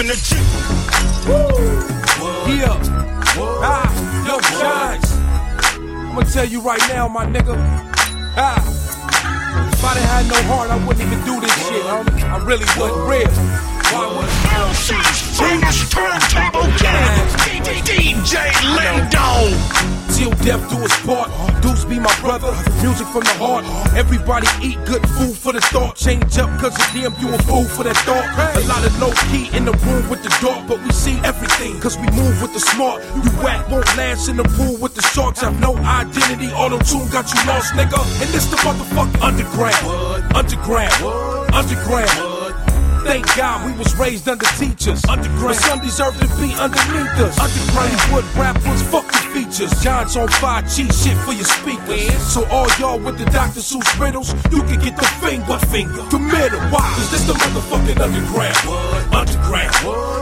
in the Jeep. Yeah. Ah, yo, Giants. I'ma tell you right now, my nigga. Ah. If I didn't have no heart, I wouldn't even do this shit, homie. I really wasn't real. Why would LC's Music from the heart. Everybody eat good food for the thought. Change up cause of damn you a fool for that thought. A lot of low key in the room with the dark, but we see everything cause we move with the smart. You whack won't last in the pool with the sharks. Have no identity. Auto tune got you lost, nigga. And this the motherfucking underground. Underground. Underground. Thank God we was raised under teachers. Underground. But some deserve to be underneath us. Underground wood rappers, fuck the features. John's on fire, cheat shit for your speakers. So all y'all with the Dr. Seuss riddles, you can get the finger, finger, the middle. Why? Cause this the motherfucking underground. Underground.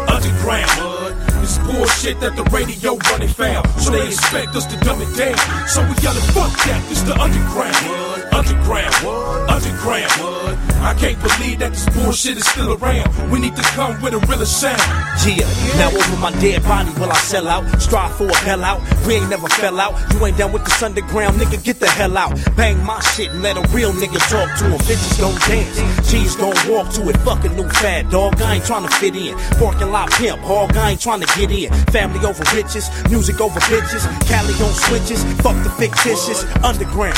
Underground. This bullshit that the radio running foul. So they expect us to dumb it down. So we yelling, fuck that. This the underground. Underground. Underground. I can't believe that this bullshit is still around. We need to come with a realer sound. Yeah, now over my dead body will I sell out? Strive for a bailout. We ain't never fell out. You ain't down with this underground, nigga, get the hell out. Bang my shit and let a real nigga talk to him. Bitches don't dance, G's gon' walk to it. Fucking new fad dog, I ain't tryna fit in. Parking lot pimp, hog, I ain't tryna get in. Family over riches, music over bitches. Cali on switches, fuck the fictitious. Underground,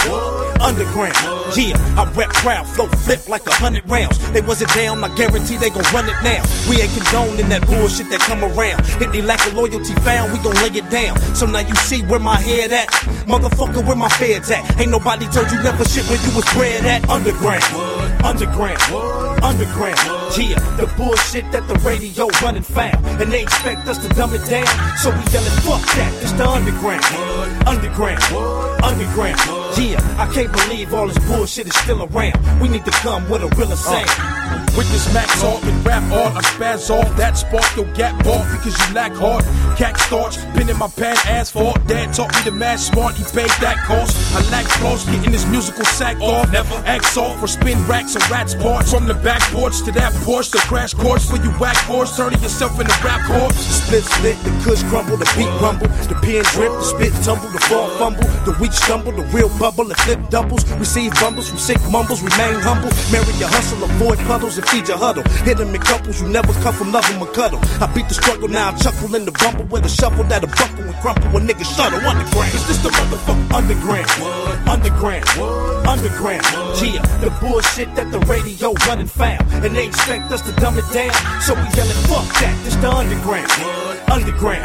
underground. Yeah, I rep proud, flow flip like a hundred rounds. They wasn't down, I guarantee they gon' run it now. We ain't condoning that bullshit that come around. If they lack of loyalty found, we gon' lay it down. So now you see where my head at. Motherfucker, where my feds at. Ain't nobody told you never shit where you was bred at. Underground, underground, underground. Yeah, the bullshit that the radio running foul. And they expect us to dumb it down. So we yelling, fuck that, it's the underground. Underground, underground. Yeah, I can't believe all this bullshit is still around. We need to come with a realer uh, sound. With this max off and rap art, I spaz off that spark your gap off because you lack heart. Cat starch, been in my pad asphalt. Dad taught me to mash smart, he paid that cost. I lack flaws, getting this musical sack off. Never axe off for spin racks and rats parts. From the back porch to that porch, the crash course for you whack horse, turning yourself into rap corpse. Split split, the kush crumble, the beat rumble, the pen drip, the spit tumble, the fall fumble, the weak stumble, the real bubble, and flip doubles. Receive bumbles from sick mumbles, remain humble. Marry your hustle, avoid puddles, and feed your huddle. Hit them in couples, you never come from love 'em or cuddle. I beat the struggle, now I chuckle in the rumble with a shuffle that'll buckle and crumple when niggas shuttle underground. Is this the motherfucker Underground, underground, underground. Yeah, the bullshit that the radio running foul. And they expect us to dumb it down. So we yelling, fuck that, this the underground. Underground,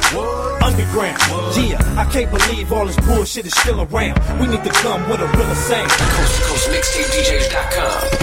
underground. Yeah, I can't believe all this bullshit is still around. We need to come with a real sound. Coast to Coast Mixtape DJs.com.